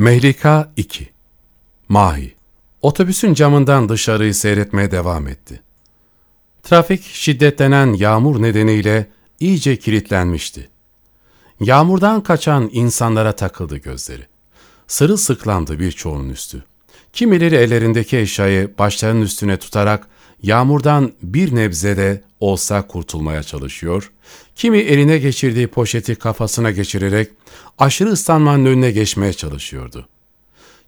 Mehlika 2 Mahi Otobüsün camından dışarıyı seyretmeye devam etti. Trafik şiddetlenen yağmur nedeniyle iyice kilitlenmişti. Yağmurdan kaçan insanlara takıldı gözleri. Sırılsıklandı birçoğunun üstü. Kimileri ellerindeki eşyayı başlarının üstüne tutarak yağmurdan bir nebze de olsa kurtulmaya çalışıyor, kimi eline geçirdiği poşeti kafasına geçirerek aşırı ıslanmanın önüne geçmeye çalışıyordu.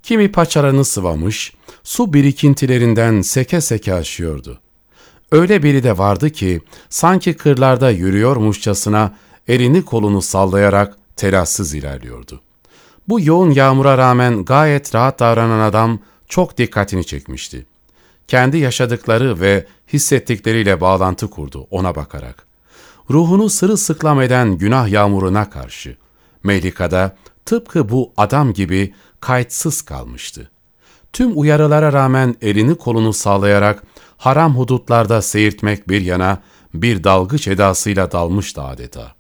Kimi paçalarını sıvamış, su birikintilerinden seke seke aşıyordu. Öyle biri de vardı ki sanki kırlarda yürüyormuşçasına elini kolunu sallayarak telassız ilerliyordu. Bu yoğun yağmura rağmen gayet rahat davranan adam çok dikkatini çekmişti. Kendi yaşadıkları ve hissettikleriyle bağlantı kurdu ona bakarak. Ruhunu sırılsıklam eden günah yağmuruna karşı. Melika'da tıpkı bu adam gibi kayıtsız kalmıştı. Tüm uyarılara rağmen elini kolunu sağlayarak haram hudutlarda seyirtmek bir yana bir dalgıç edasıyla dalmıştı adeta.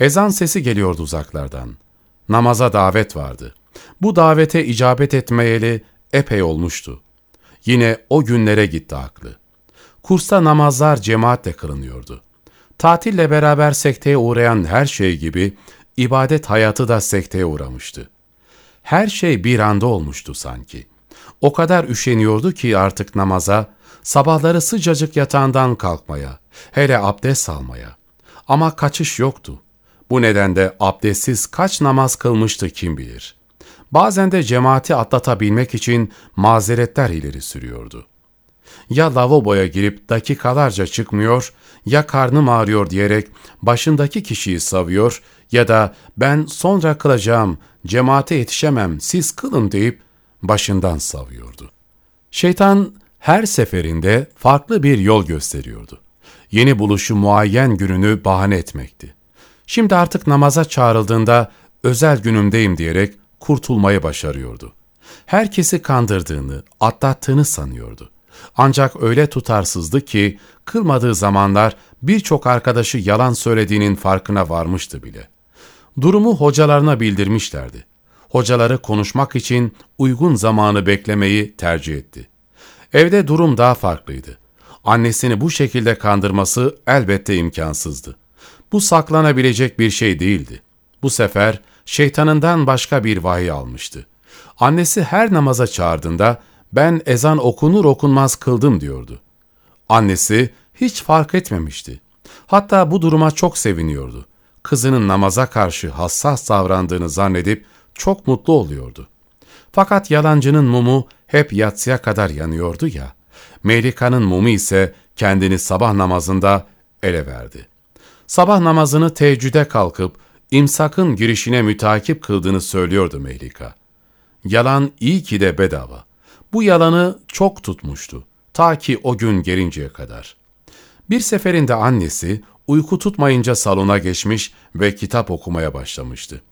Ezan sesi geliyordu uzaklardan. Namaza davet vardı. Bu davete icabet etmeyeli epey olmuştu. Yine o günlere gitti aklı. Kursta namazlar cemaatle kılınıyordu. Tatille beraber sekteye uğrayan her şey gibi ibadet hayatı da sekteye uğramıştı. Her şey bir anda olmuştu sanki. O kadar üşeniyordu ki artık namaza, sabahları sıcacık yatağından kalkmaya, hele abdest almaya. Ama kaçış yoktu. Bu nedenle abdestsiz kaç namaz kılmıştı kim bilir. Bazen de cemaati atlatabilmek için mazeretler ileri sürüyordu. Ya lavaboya girip dakikalarca çıkmıyor, ya karnım ağrıyor diyerek başındaki kişiyi savuyor ya da ben sonra kılacağım, cemaate yetişemem, siz kılın deyip başından savuyordu. Şeytan her seferinde farklı bir yol gösteriyordu. Yeni buluşu muayyen gününü bahane etmekti. Şimdi artık namaza çağrıldığında özel günümdeyim diyerek kurtulmayı başarıyordu. Herkesi kandırdığını, atlattığını sanıyordu. Ancak öyle tutarsızdı ki kılmadığı zamanlar birçok arkadaşı yalan söylediğinin farkına varmıştı bile. Durumu hocalarına bildirmişlerdi. Hocaları konuşmak için uygun zamanı beklemeyi tercih etti. Evde durum daha farklıydı. Annesini bu şekilde kandırması elbette imkansızdı. Bu saklanabilecek bir şey değildi. Bu sefer şeytanından başka bir vahiy almıştı. Annesi her namaza çağırdığında ben ezan okunur okunmaz kıldım diyordu. Annesi hiç fark etmemişti. Hatta bu duruma çok seviniyordu. Kızının namaza karşı hassas davrandığını zannedip çok mutlu oluyordu. Fakat yalancının mumu hep yatsıya kadar yanıyordu ya, Melika'nın mumu ise kendini sabah namazında ele verdi. Sabah namazını teheccüde kalkıp imsakın girişine mütakip kıldığını söylüyordu Melika. Yalan iyi ki de bedava. Bu yalanı çok tutmuştu. Ta ki o gün gelinceye kadar. Bir seferinde annesi uyku tutmayınca salona geçmiş ve kitap okumaya başlamıştı.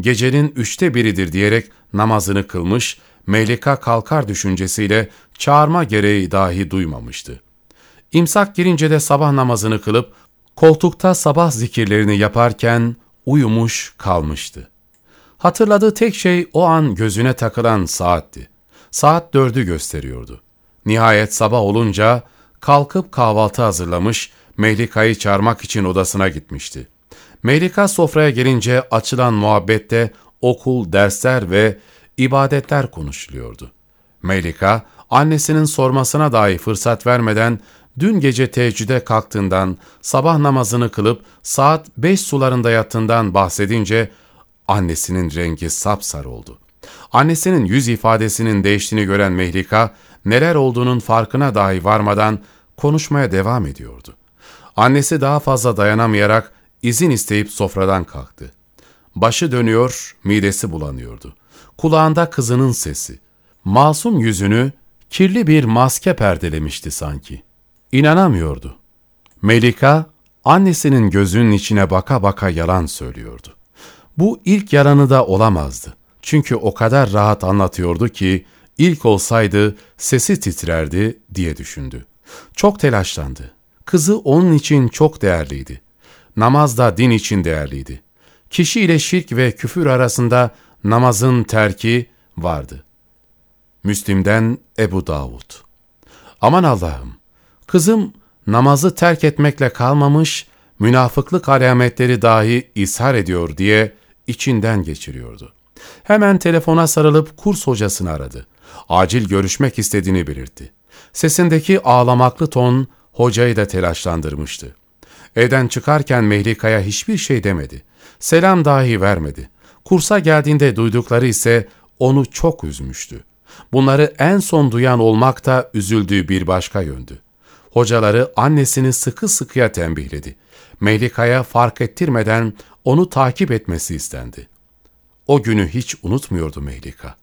Gecenin üçte biridir diyerek namazını kılmış, Melika kalkar düşüncesiyle çağırma gereği dahi duymamıştı. İmsak girince de sabah namazını kılıp koltukta sabah zikirlerini yaparken uyumuş kalmıştı. Hatırladığı tek şey o an gözüne takılan saatti. Saat dördü gösteriyordu. Nihayet sabah olunca kalkıp kahvaltı hazırlamış, Mehlika'yı çağırmak için odasına gitmişti. Mehlika sofraya gelince açılan muhabbette okul, dersler ve ibadetler konuşuluyordu. Mehlika, annesinin sormasına dahi fırsat vermeden dün gece teheccüde kalktığından, sabah namazını kılıp saat beş sularında yattığından bahsedince annesinin rengi sapsarı oldu. Annesinin yüz ifadesinin değiştiğini gören Mehlika, neler olduğunun farkına dahi varmadan konuşmaya devam ediyordu. Annesi daha fazla dayanamayarak izin isteyip sofradan kalktı. Başı dönüyor, midesi bulanıyordu. Kulağında kızının sesi. Masum yüzünü kirli bir maske perdelemişti sanki. İnanamıyordu. Melika, annesinin gözünün içine baka baka yalan söylüyordu. Bu ilk yalanı da olamazdı. Çünkü o kadar rahat anlatıyordu ki, ilk olsaydı sesi titrerdi diye düşündü. Çok telaşlandı. Kızı onun için çok değerliydi. Namaz da din için değerliydi. Kişi ile şirk ve küfür arasında namazın terki vardı. Müslim'den Ebu Davud. Aman Allah'ım, kızım namazı terk etmekle kalmamış, münafıklık alametleri dahi ishar ediyor diye içinden geçiriyordu. Hemen telefona sarılıp kurs hocasını aradı. Acil görüşmek istediğini belirtti. Sesindeki ağlamaklı ton hocayı da telaşlandırmıştı. Evden çıkarken Mehlika'ya hiçbir şey demedi. Selam dahi vermedi. Kursa geldiğinde duydukları ise onu çok üzmüştü. Bunları en son duyan olmak da üzüldüğü bir başka yöndü. Hocaları annesini sıkı sıkıya tembihledi. Mehlika'ya fark ettirmeden onu takip etmesi istendi. O günü hiç unutmuyordu Mehlika.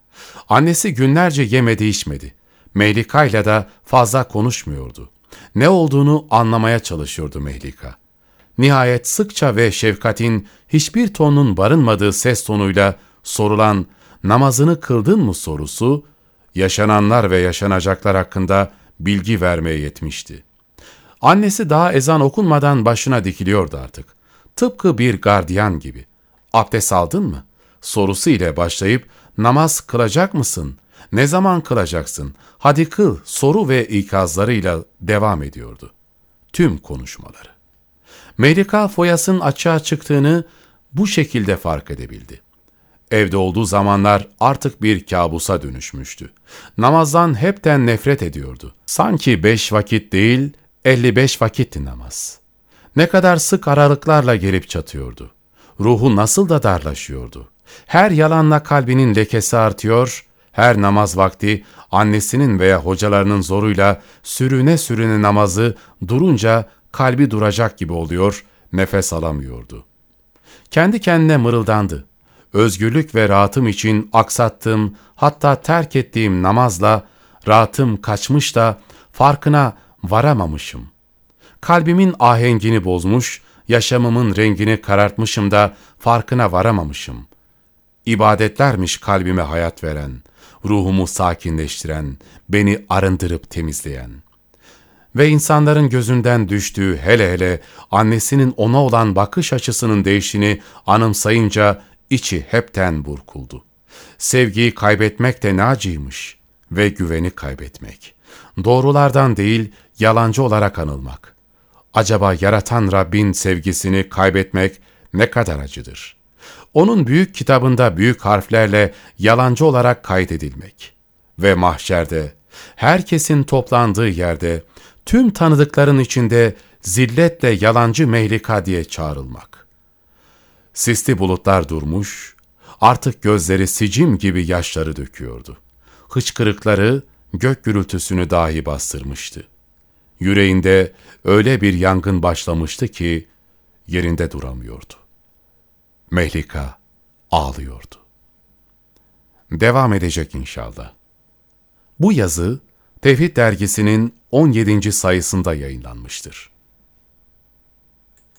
Annesi günlerce yemedi içmedi. Mehlika'yla da fazla konuşmuyordu. Ne olduğunu anlamaya çalışıyordu Mehlika. Nihayet sıkça ve şefkatin hiçbir tonun barınmadığı ses tonuyla sorulan namazını kıldın mı sorusu, yaşananlar ve yaşanacaklar hakkında bilgi vermeye yetmişti. Annesi daha ezan okunmadan başına dikiliyordu artık. Tıpkı bir gardiyan gibi. Abdest aldın mı? Sorusu ile başlayıp namaz kılacak mısın? Ne zaman kılacaksın? Hadi kıl soru ve ikazlarıyla devam ediyordu. Tüm konuşmaları. Melika foyasın açığa çıktığını bu şekilde fark edebildi. Evde olduğu zamanlar artık bir kabusa dönüşmüştü. Namazdan hepten nefret ediyordu. Sanki beş vakit değil, 55 vakitti namaz. Ne kadar sık aralıklarla gelip çatıyordu. Ruhu nasıl da darlaşıyordu. Her yalanla kalbinin lekesi artıyor, her namaz vakti annesinin veya hocalarının zoruyla sürüne sürüne namazı durunca kalbi duracak gibi oluyor, nefes alamıyordu. Kendi kendine mırıldandı. Özgürlük ve rahatım için aksattığım, hatta terk ettiğim namazla rahatım kaçmış da farkına varamamışım. Kalbimin ahengini bozmuş, yaşamımın rengini karartmışım da farkına varamamışım. İbadetlermiş kalbime hayat veren, ruhumu sakinleştiren, beni arındırıp temizleyen. Ve insanların gözünden düştüğü hele hele annesinin ona olan bakış açısının değişini anımsayınca içi hepten burkuldu. Sevgiyi kaybetmek de nacıymış ve güveni kaybetmek. Doğrulardan değil, yalancı olarak anılmak. Acaba yaratan Rabbin sevgisini kaybetmek ne kadar acıdır? Onun büyük kitabında büyük harflerle yalancı olarak kaydedilmek ve mahşerde, herkesin toplandığı yerde, tüm tanıdıkların içinde zilletle yalancı mehlika diye çağrılmak. Sisli bulutlar durmuş, artık gözleri sicim gibi yaşları döküyordu. Hıçkırıkları gök gürültüsünü dahi bastırmıştı. Yüreğinde öyle bir yangın başlamıştı ki yerinde duramıyordu. Mehlika ağlıyordu. Devam edecek inşallah. Bu yazı Tevhid dergisinin 17. sayısında yayınlanmıştır.